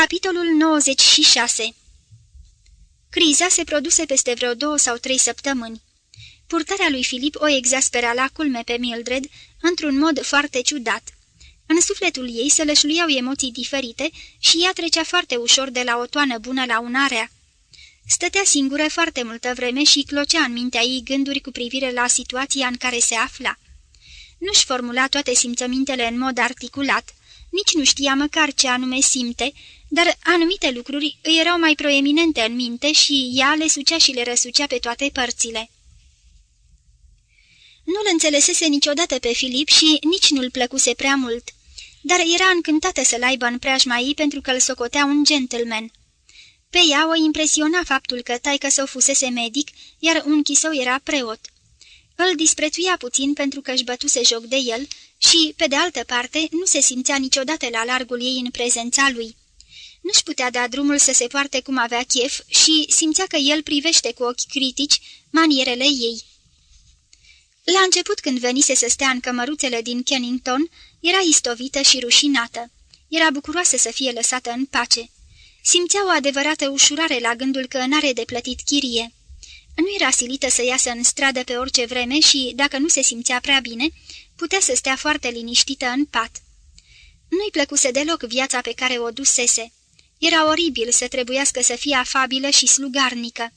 Capitolul 96 Criza se produse peste vreo două sau trei săptămâni. Purtarea lui Filip o exaspera la culme pe Mildred într-un mod foarte ciudat. În sufletul ei se lășluiau emoții diferite și ea trecea foarte ușor de la o toană bună la una rea. Stătea singură foarte multă vreme și clocea în mintea ei gânduri cu privire la situația în care se afla. Nu-și formula toate simțămintele în mod articulat, nici nu știa măcar ce anume simte, dar anumite lucruri îi erau mai proeminente în minte și ea le sucea și le răsucea pe toate părțile. Nu-l înțelesese niciodată pe Filip și nici nu-l plăcuse prea mult, dar era încântată să-l aibă în preajma ei pentru că îl socotea un gentleman. Pe ea o impresiona faptul că taică său fusese medic, iar unchi său era preot. Îl disprețuia puțin pentru că își bătuse joc de el și, pe de altă parte, nu se simțea niciodată la largul ei în prezența lui. Nu-și putea da drumul să se poarte cum avea chef și simțea că el privește cu ochi critici manierele ei. La început, când venise să stea în cămăruțele din Kennington, era istovită și rușinată. Era bucuroasă să fie lăsată în pace. Simțea o adevărată ușurare la gândul că n-are de plătit chirie. Nu era silită să iasă în stradă pe orice vreme și, dacă nu se simțea prea bine, putea să stea foarte liniștită în pat. Nu-i plăcuse deloc viața pe care o dusese. Era oribil să trebuiască să fie afabilă și slugarnică.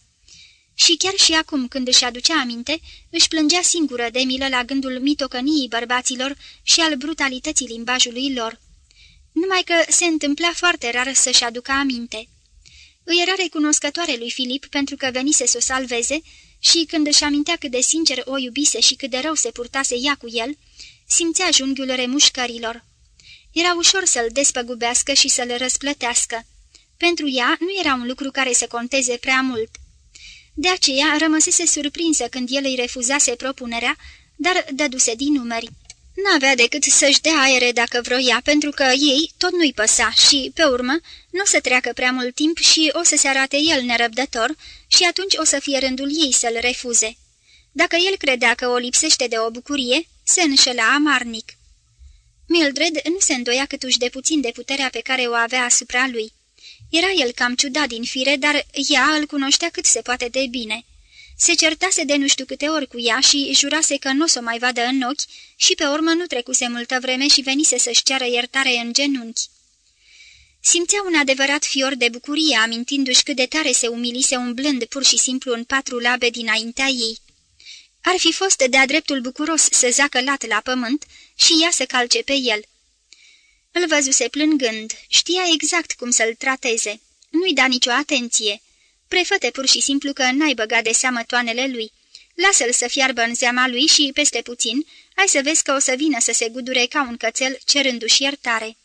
Și chiar și acum, când își aducea aminte, își plângea singură de milă la gândul mitocăniei bărbaților și al brutalității limbajului lor. Numai că se întâmpla foarte rar să-și aducă aminte. Îi era recunoscătoare lui Filip pentru că venise să o salveze și când își amintea cât de sincer o iubise și cât de rău se purtase ea cu el, simțea junghiul remușcărilor. Era ușor să-l despăgubească și să-l răsplătească. Pentru ea nu era un lucru care să conteze prea mult. De aceea rămăsese surprinsă când el îi refuzase propunerea, dar dăduse din numeri. N-avea decât să-și dea aere dacă vroia, pentru că ei tot nu-i păsa și, pe urmă, nu o să treacă prea mult timp și o să se arate el nerăbdător și atunci o să fie rândul ei să-l refuze. Dacă el credea că o lipsește de o bucurie, se înșela amarnic. Mildred nu se îndoia câtuși de puțin de puterea pe care o avea asupra lui. Era el cam ciudat din fire, dar ea îl cunoștea cât se poate de bine. Se certase de nu știu câte ori cu ea și jurase că nu o să o mai vadă în ochi și pe urmă nu trecuse multă vreme și venise să-și ceară iertare în genunchi. Simțea un adevărat fior de bucurie, amintindu-și cât de tare se umilise umblând pur și simplu în patru labe dinaintea ei. Ar fi fost de-a dreptul bucuros să zacă lat la pământ și ea să calce pe el. Îl văzuse plângând, știa exact cum să-l trateze. Nu-i da nicio atenție. Prefăte pur și simplu că n-ai băgat de seamă toanele lui. Lasă-l să fiarbă în zeama lui și, peste puțin, ai să vezi că o să vină să se gudure ca un cățel cerându-și iertare.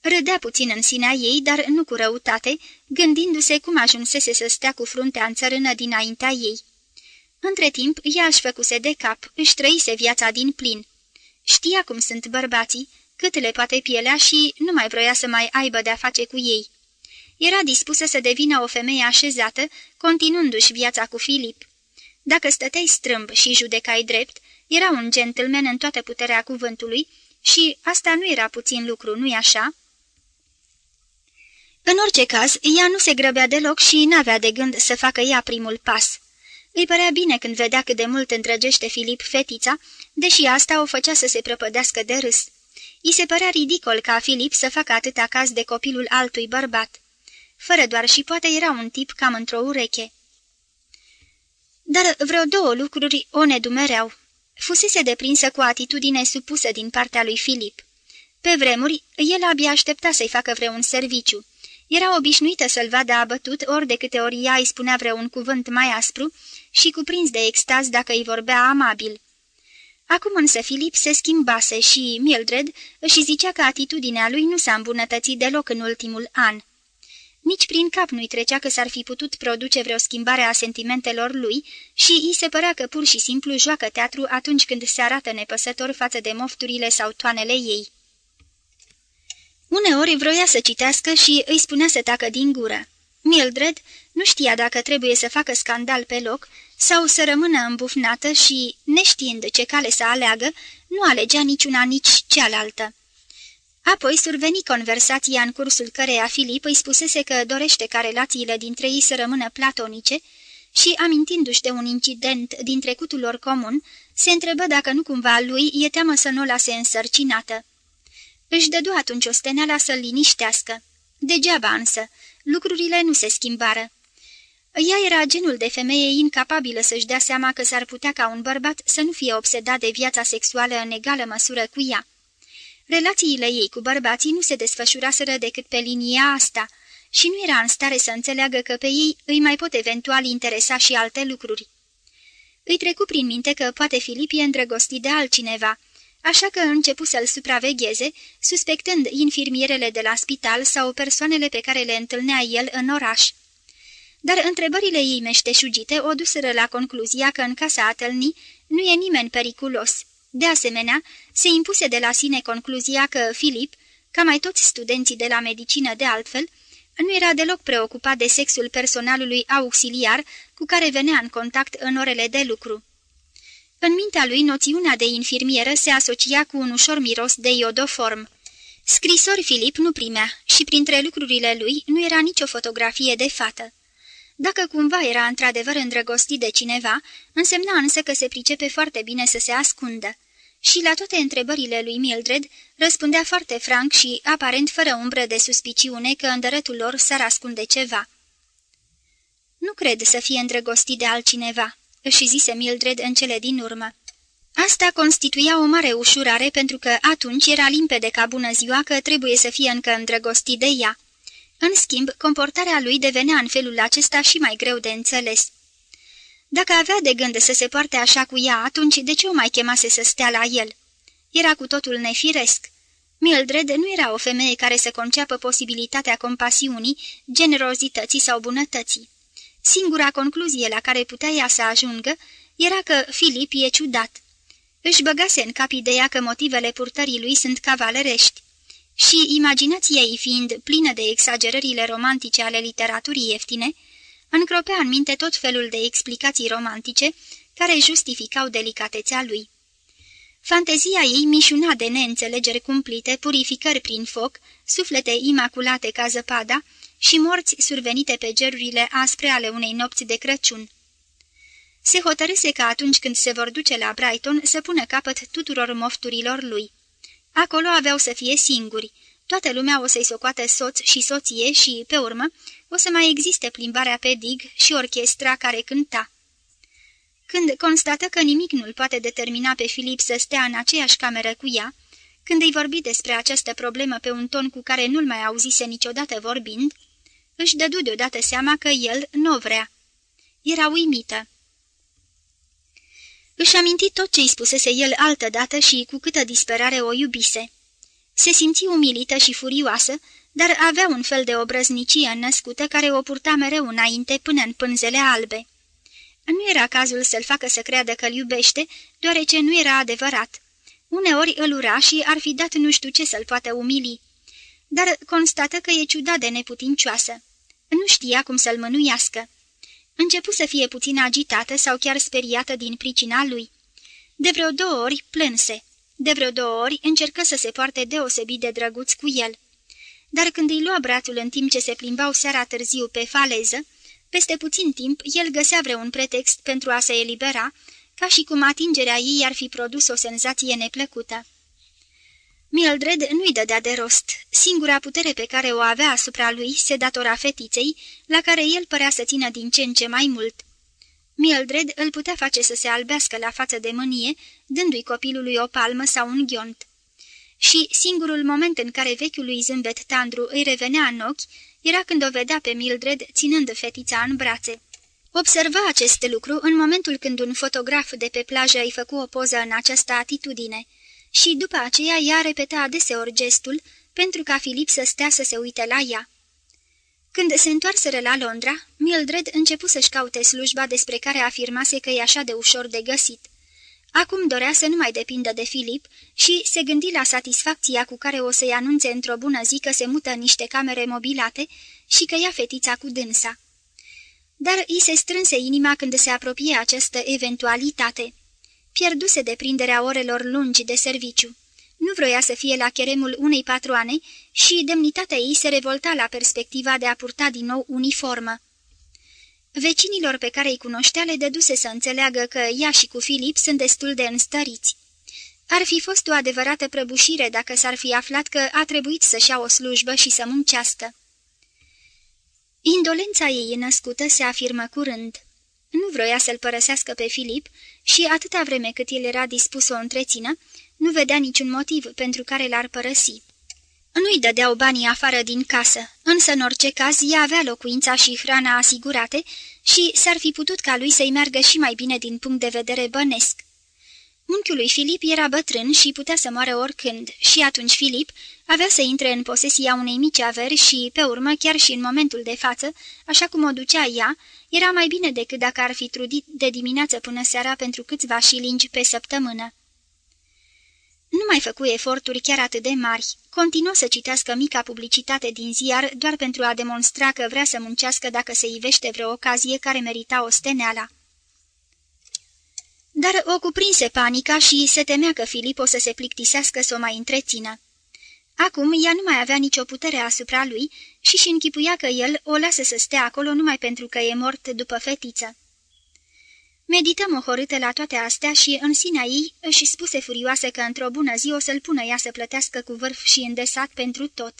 Râdea puțin în sinea ei, dar nu cu răutate, gândindu-se cum ajunsese să stea cu fruntea în țărână dinaintea ei. Între timp, ea își făcuse de cap, își trăise viața din plin. Știa cum sunt bărbații, cât le poate pielea și nu mai vroia să mai aibă de-a face cu ei. Era dispusă să devină o femeie așezată, continuându-și viața cu Filip. Dacă stăteai strâmb și judecai drept, era un gentleman în toată puterea cuvântului și asta nu era puțin lucru, nu-i așa? În orice caz, ea nu se grăbea deloc și n-avea de gând să facă ea primul pas. Îi părea bine când vedea cât de mult îndrăgește Filip fetița, deși asta o făcea să se prăpădească de râs. I se părea ridicol ca Filip să facă atâta caz de copilul altui bărbat. Fără doar și poate era un tip cam într-o ureche. Dar vreo două lucruri o nedumereau. Fusese deprinsă cu o atitudine supusă din partea lui Filip. Pe vremuri, el abia aștepta să-i facă vreun serviciu. Era obișnuită să-l vadă abătut ori de câte ori ea îi spunea vreun cuvânt mai aspru și cuprins de extaz dacă îi vorbea amabil. Acum însă Filip se schimbase și Mildred își zicea că atitudinea lui nu s-a îmbunătățit deloc în ultimul an. Nici prin cap nu-i trecea că s-ar fi putut produce vreo schimbare a sentimentelor lui și îi se părea că pur și simplu joacă teatru atunci când se arată nepăsător față de mofturile sau toanele ei. Uneori vroia să citească și îi spunea să tacă din gură. Mildred nu știa dacă trebuie să facă scandal pe loc sau să rămână îmbufnată și, neștiind ce cale să aleagă, nu alegea niciuna nici cealaltă. Apoi surveni conversația în cursul căreia Filip îi spusese că dorește ca relațiile dintre ei să rămână platonice și, amintindu-și de un incident din trecutul lor comun, se întrebă dacă nu cumva lui e teamă să nu o lase însărcinată. Își dădu atunci o steneala să-l liniștească. Degeaba însă, lucrurile nu se schimbară. Ea era genul de femeie incapabilă să-și dea seama că s-ar putea ca un bărbat să nu fie obsedat de viața sexuală în egală măsură cu ea. Relațiile ei cu bărbații nu se desfășuraseră decât pe linia asta și nu era în stare să înțeleagă că pe ei îi mai pot eventual interesa și alte lucruri. Îi trecu prin minte că poate Filip e îndrăgostit de altcineva, așa că începu să-l supravegheze, suspectând infirmierele de la spital sau persoanele pe care le întâlnea el în oraș. Dar întrebările ei meșteșugite o duseră la concluzia că în casa atâlnii nu e nimeni periculos. De asemenea, se impuse de la sine concluzia că Filip, ca mai toți studenții de la medicină de altfel, nu era deloc preocupat de sexul personalului auxiliar cu care venea în contact în orele de lucru. În mintea lui, noțiunea de infirmieră se asocia cu un ușor miros de iodoform. Scrisori Filip nu primea și printre lucrurile lui nu era nicio fotografie de fată. Dacă cumva era într-adevăr îndrăgostit de cineva, însemna însă că se pricepe foarte bine să se ascundă. Și la toate întrebările lui Mildred răspundea foarte franc și, aparent fără umbră de suspiciune, că în dărătul lor s-ar ascunde ceva. Nu cred să fie îndrăgostit de altcineva," își zise Mildred în cele din urmă. Asta constituia o mare ușurare pentru că atunci era limpede ca bună ziua că trebuie să fie încă îndrăgostit de ea. În schimb, comportarea lui devenea în felul acesta și mai greu de înțeles. Dacă avea de gând să se poarte așa cu ea, atunci de ce o mai chemase să stea la el? Era cu totul nefiresc. Mildred nu era o femeie care să conceapă posibilitatea compasiunii, generozității sau bunătății. Singura concluzie la care putea ea să ajungă era că Filip e ciudat. Își băgase în cap ideea că motivele purtării lui sunt cavalerești și, imaginația ei fiind plină de exagerările romantice ale literaturii ieftine, încropea în minte tot felul de explicații romantice care justificau delicatețea lui. Fantezia ei mișuna de neînțelegeri cumplite, purificări prin foc, suflete imaculate ca zăpada și morți survenite pe gerurile aspre ale unei nopți de Crăciun. Se hotărâse că atunci când se vor duce la Brighton să pună capăt tuturor mofturilor lui. Acolo aveau să fie singuri. Toată lumea o să-i socoate soț și soție și, pe urmă, o să mai existe plimbarea pe dig și orchestra care cânta. Când constată că nimic nu-l poate determina pe Filip să stea în aceeași cameră cu ea, când îi vorbi despre această problemă pe un ton cu care nu-l mai auzise niciodată vorbind, își dădu deodată seama că el nu vrea. Era uimită. Își aminti tot ce-i spusese el altădată și cu câtă disperare o iubise. Se simți umilită și furioasă, dar avea un fel de obrăznicie născută care o purta mereu înainte până în pânzele albe. Nu era cazul să-l facă să creadă că-l iubește, deoarece nu era adevărat. Uneori îl ura și ar fi dat nu știu ce să-l poată umili. Dar constată că e ciudat de neputincioasă. Nu știa cum să-l mânuiască. Începu să fie puțin agitată sau chiar speriată din pricina lui. De vreo două ori plânse. De vreo două ori încercă să se poarte deosebit de drăguț cu el. Dar când îi lua brațul în timp ce se plimbau seara târziu pe faleză, peste puțin timp el găsea vreun pretext pentru a se elibera, ca și cum atingerea ei ar fi produs o senzație neplăcută. Mildred nu-i dădea de rost. Singura putere pe care o avea asupra lui se datora fetiței, la care el părea să țină din ce în ce mai mult. Mildred îl putea face să se albească la față de mânie, dându-i copilului o palmă sau un ghiont. Și singurul moment în care vechiul lui zâmbet tandru îi revenea în ochi, era când o vedea pe Mildred ținând fetița în brațe. Observa acest lucru în momentul când un fotograf de pe plajă îi făcu o poză în această atitudine – și după aceea ea repeta adeseori gestul pentru ca Filip să stea să se uite la ea. Când se întoarseră la Londra, Mildred începu să-și caute slujba despre care afirmase că e așa de ușor de găsit. Acum dorea să nu mai depindă de Filip și se gândi la satisfacția cu care o să-i anunțe într-o bună zi că se mută în niște camere mobilate și că ia fetița cu dânsa. Dar îi se strânse inima când se apropie această eventualitate pierduse deprinderea orelor lungi de serviciu. Nu vroia să fie la cheremul unei patroane și demnitatea ei se revolta la perspectiva de a purta din nou uniformă. Vecinilor pe care îi cunoștea le dăduse să înțeleagă că ea și cu Filip sunt destul de înstăriți. Ar fi fost o adevărată prăbușire dacă s-ar fi aflat că a trebuit să-și ia o slujbă și să muncească. Indolența ei născută se afirmă curând. Nu vroia să-l părăsească pe Filip și atâta vreme cât el era dispus să o întrețină, nu vedea niciun motiv pentru care l-ar părăsi. Nu-i dădeau banii afară din casă, însă în orice caz ea avea locuința și hrana asigurate și s-ar fi putut ca lui să-i meargă și mai bine din punct de vedere bănesc. Unchiul lui Filip era bătrân și putea să moară oricând și atunci Filip avea să intre în posesia unei mici averi și, pe urmă, chiar și în momentul de față, așa cum o ducea ea, era mai bine decât dacă ar fi trudit de dimineață până seara pentru câțiva șilingi pe săptămână. Nu mai făcu eforturi chiar atât de mari. Continuă să citească mica publicitate din ziar doar pentru a demonstra că vrea să muncească dacă se ivește vreo ocazie care merita o steneala. Dar o cuprinse panica și se temea că Filip o să se plictisească să o mai întrețină. Acum ea nu mai avea nicio putere asupra lui și și închipuia că el o lasă să stea acolo numai pentru că e mort după fetiță. Medităm ohorâtă la toate astea și în sinea ei își spuse furioasă că într-o bună zi o să-l pună ea să plătească cu vârf și îndesat pentru tot.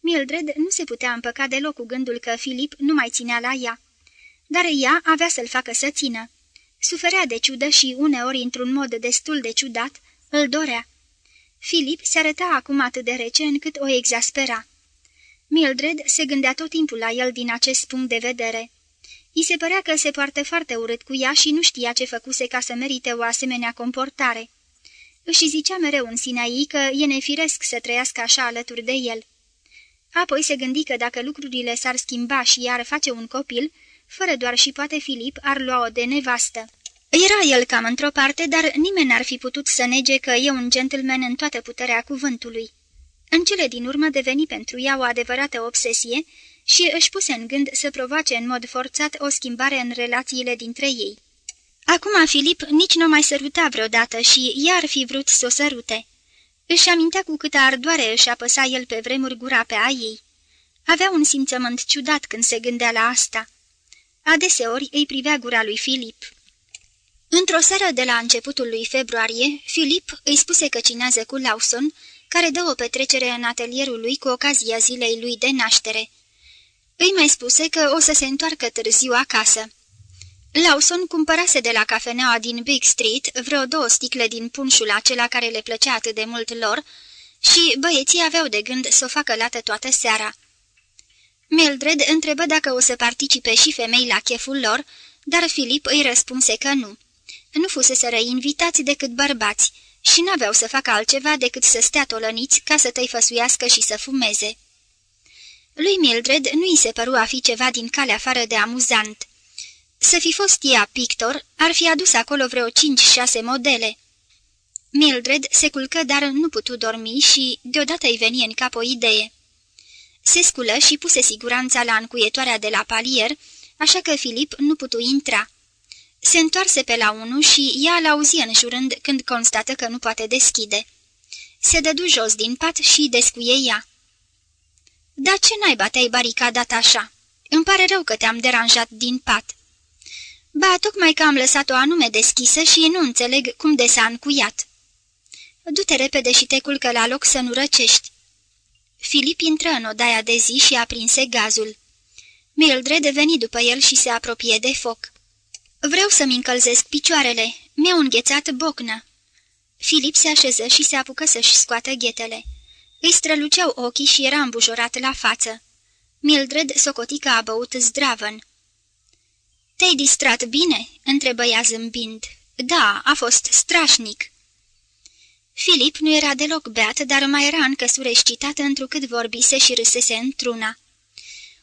Mildred nu se putea împăca deloc cu gândul că Filip nu mai ținea la ea, dar ea avea să-l facă să țină. Suferea de ciudă și uneori, într-un mod destul de ciudat, îl dorea. Filip se arăta acum atât de rece încât o exaspera. Mildred se gândea tot timpul la el din acest punct de vedere. I se părea că se poartă foarte urât cu ea și nu știa ce făcuse ca să merite o asemenea comportare. Își zicea mereu în sinea ei că e nefiresc să trăiască așa alături de el. Apoi se gândi că dacă lucrurile s-ar schimba și iar face un copil, fără doar și poate Filip ar lua-o de nevastă. Era el cam într-o parte, dar nimeni n-ar fi putut să nege că e un gentleman în toată puterea cuvântului. În cele din urmă deveni pentru ea o adevărată obsesie și își puse în gând să provoace în mod forțat o schimbare în relațiile dintre ei. Acum Filip nici nu mai săruta vreodată și ea ar fi vrut să o sărute. Își amintea cu câtă ardoare își apăsa el pe vremuri gura pe a ei. Avea un simțământ ciudat când se gândea la asta. Adeseori îi privea gura lui Filip. Într-o seară de la începutul lui februarie, Filip îi spuse că cinează cu Lawson, care dă o petrecere în atelierul lui cu ocazia zilei lui de naștere. Îi mai spuse că o să se întoarcă târziu acasă. Lawson cumpărase de la cafeneaua din Big Street vreo două sticle din punșul acela care le plăcea atât de mult lor și băieții aveau de gând să o facă lată toată seara. Mildred întrebă dacă o să participe și femei la cheful lor, dar Filip îi răspunse că nu. Nu fuseseră invitați decât bărbați și n-aveau să facă altceva decât să stea tolăniți ca să tăifăsuiască și să fumeze. Lui Mildred nu i se păru a fi ceva din cale afară de amuzant. Să fi fost ea pictor, ar fi adus acolo vreo cinci-șase modele. Mildred se culcă, dar nu putu dormi și deodată îi veni în cap o idee. Se sculă și puse siguranța la încuietoarea de la palier, așa că Filip nu putu intra. Se întoarse pe la unul și ea l-auzi înjurând când constată că nu poate deschide. Se dădu jos din pat și descuie ea. Dar ce naiba te-ai baricadat așa? Îmi pare rău că te-am deranjat din pat." Ba, tocmai că am lăsat-o anume deschisă și nu înțeleg cum de s-a încuiat." Du-te repede și te culcă la loc să nu răcești." Filip intră în odaia de zi și aprinse gazul. Mildred veni după el și se apropie de foc. Vreau să-mi încălzesc picioarele. Mi-au înghețat bocnă." Filip se așeză și se apucă să-și scoată ghetele. Îi străluceau ochii și era îmbujorat la față. Mildred socotica a băut zdravăn. Te-ai distrat bine?" întrebă ea zâmbind. Da, a fost strașnic." Filip nu era deloc beat, dar mai era încă sureșcitat întrucât vorbise și râsese într-una.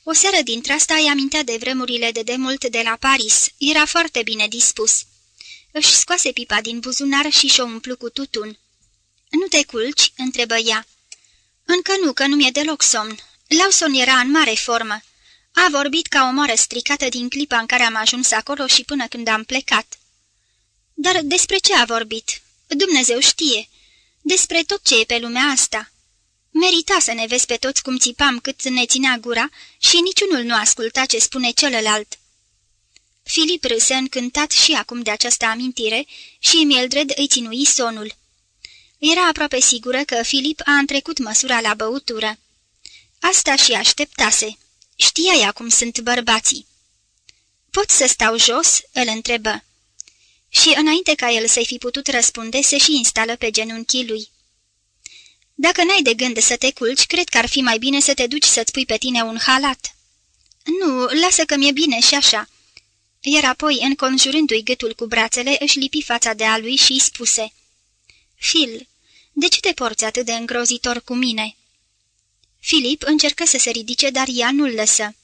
O seară dintre asta îi amintea de vremurile de demult de la Paris. Era foarte bine dispus. Își scoase pipa din buzunar și și-o umplu cu tutun. Nu te culci?" întrebă ea. Încă nu, că nu mi-e deloc somn. Lawson era în mare formă. A vorbit ca o moară stricată din clipa în care am ajuns acolo și până când am plecat. Dar despre ce a vorbit? Dumnezeu știe. despre tot ce e pe lumea asta. Merita să ne vezi pe toți cum țipam cât ne ținea gura și niciunul nu asculta ce spune celălalt. Filip râse încântat și acum de această amintire și Mildred îi ținui sonul. Era aproape sigură că Filip a întrecut măsura la băutură. Asta și așteptase. Știai acum sunt bărbații. Pot să stau jos?" îl întrebă. Și înainte ca el să-i fi putut răspunde, se și instală pe genunchii lui. Dacă n-ai de gând să te culci, cred că ar fi mai bine să te duci să-ți pui pe tine un halat." Nu, lasă că mi-e bine și așa." Iar apoi, înconjurându-i gâtul cu brațele, își lipi fața de a lui și îi spuse. Phil, de ce te porți atât de îngrozitor cu mine?" Filip încercă să se ridice, dar ea nu-l lăsă.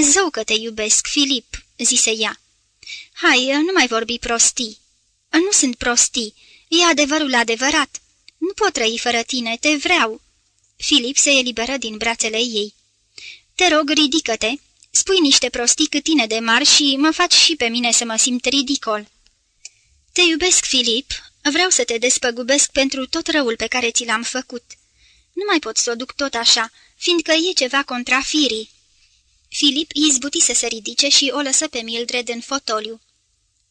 Zău că te iubesc, Filip," zise ea. Hai, nu mai vorbi prostii." Nu sunt prostii, e adevărul adevărat. Nu pot trăi fără tine, te vreau." Filip se eliberă din brațele ei. Te rog, ridică-te, spui niște prostii cât tine de mari și mă faci și pe mine să mă simt ridicol." Te iubesc, Filip, vreau să te despăgubesc pentru tot răul pe care ți l-am făcut." Nu mai pot să o duc tot așa, fiindcă e ceva contra firii." Filip izbuti să se ridice și o lăsă pe Mildred în fotoliu.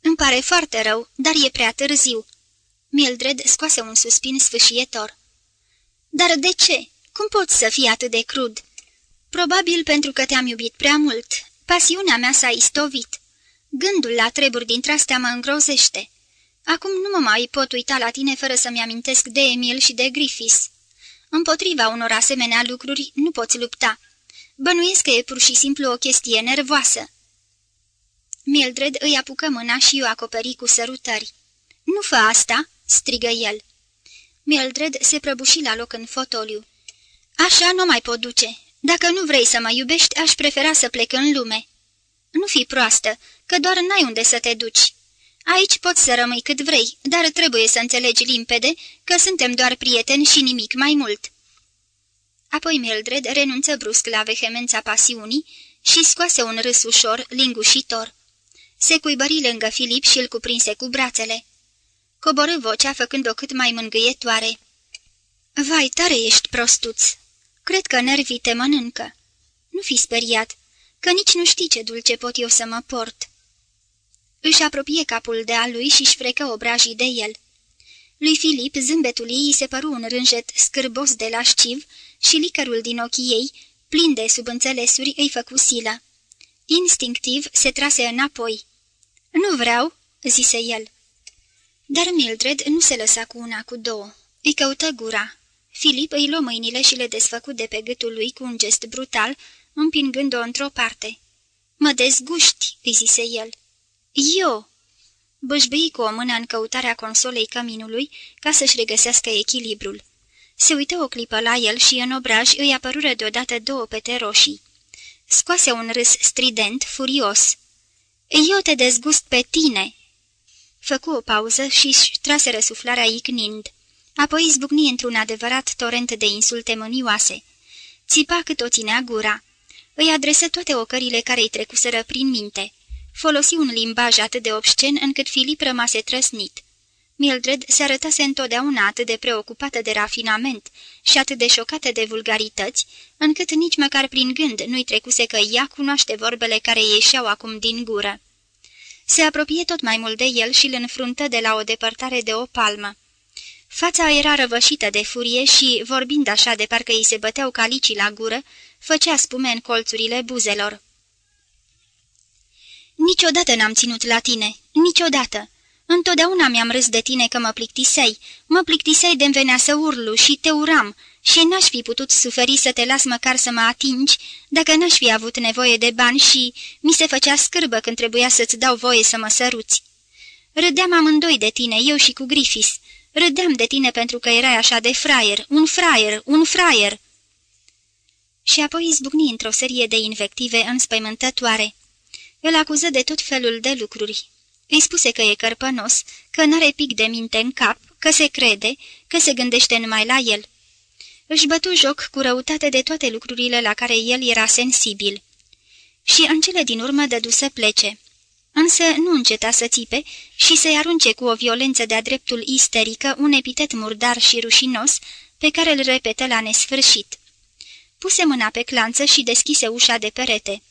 Îmi pare foarte rău, dar e prea târziu." Mildred scoase un suspin sfâșietor. Dar de ce? Cum poți să fii atât de crud?" Probabil pentru că te-am iubit prea mult. Pasiunea mea s-a istovit. Gândul la treburi dintre-astea mă îngrozește. Acum nu mă mai pot uita la tine fără să-mi amintesc de Emil și de Griffiths. Împotriva unor asemenea lucruri nu poți lupta. Bănuiesc că e pur și simplu o chestie nervoasă. Mildred îi apucă mâna și o acoperi cu sărutări. Nu fă asta!" Strigă el. Mildred se prăbuși la loc în fotoliu. Așa nu mai pot duce. Dacă nu vrei să mă iubești, aș prefera să plec în lume." Nu fi proastă, că doar n-ai unde să te duci." Aici poți să rămâi cât vrei, dar trebuie să înțelegi limpede că suntem doar prieteni și nimic mai mult." Apoi Mildred renunță brusc la vehemența pasiunii și scoase un râs ușor, lingușitor. Se cuibări lângă Filip și îl cuprinse cu brațele. Coborâ vocea făcând-o cât mai mângâietoare. Vai, tare ești prostuț! Cred că nervii te mănâncă. Nu fi speriat, că nici nu știi ce dulce pot eu să mă port." Își apropie capul de al lui și-și frecă obrajii de el. Lui Filip zâmbetul ei se păru un rânjet scârbos de lasciv și licărul din ochii ei, plin de subînțelesuri, îi făcu silă. Instinctiv se trase înapoi. Nu vreau," zise el. Dar Mildred nu se lăsa cu una, cu două. Îi căută gura. Filip îi luă mâinile și le desfăcu de pe gâtul lui cu un gest brutal, împingând-o într-o parte. Mă dezguști," îi zise el. Eu!" Bășbâi cu o mână în căutarea consolei căminului ca să-și regăsească echilibrul. Se uită o clipă la el și în obraj îi apărură deodată două pete roșii. Scoase un râs strident, furios. Eu te dezgust pe tine!" Făcu o pauză și-și trase răsuflarea icnind. Apoi izbucni într-un adevărat torent de insulte mânioase. Țipa cât o ținea gura. Îi adresă toate ocările care îi trecuseră prin minte. Folosi un limbaj atât de obscen încât Filip rămase trăsnit. Mildred se arătase întotdeauna atât de preocupată de rafinament și atât de șocată de vulgarități, încât nici măcar prin gând nu-i trecuse că ea cunoaște vorbele care ieșeau acum din gură. Se apropie tot mai mult de el și îl înfruntă de la o depărtare de o palmă. Fața era răvășită de furie și, vorbind așa de parcă îi se băteau calicii la gură, făcea spume în colțurile buzelor. Niciodată n-am ținut la tine, niciodată. Întotdeauna mi-am râs de tine că mă plictisei, mă plictisei de venea să urlu și te uram și n-aș fi putut suferi să te las măcar să mă atingi dacă n-aș fi avut nevoie de bani și mi se făcea scârbă când trebuia să-ți dau voie să mă săruți. Râdeam amândoi de tine, eu și cu Griffiths. Râdeam de tine pentru că erai așa de fraier, un fraier, un fraier. Și apoi izbucni într-o serie de invective înspăimântătoare. Îl acuză de tot felul de lucruri. Îi spuse că e cărpănos, că n-are pic de minte în cap, că se crede, că se gândește numai la el. Își bătu joc cu răutate de toate lucrurile la care el era sensibil. Și în cele din urmă dădu să plece. însă nu înceta să țipe și să-i arunce cu o violență de-a dreptul isterică un epitet murdar și rușinos, pe care îl repetă la nesfârșit. Puse mâna pe clanță și deschise ușa de perete.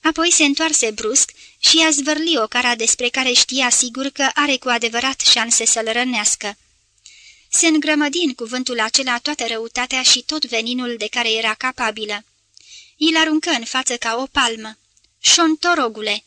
Apoi se întoarse brusc și a zvârli o cara despre care știa sigur că are cu adevărat șanse să-l rănească. Se îngrămădi în cuvântul acela toată răutatea și tot veninul de care era capabilă. Il aruncă în față ca o palmă. Șontorogule!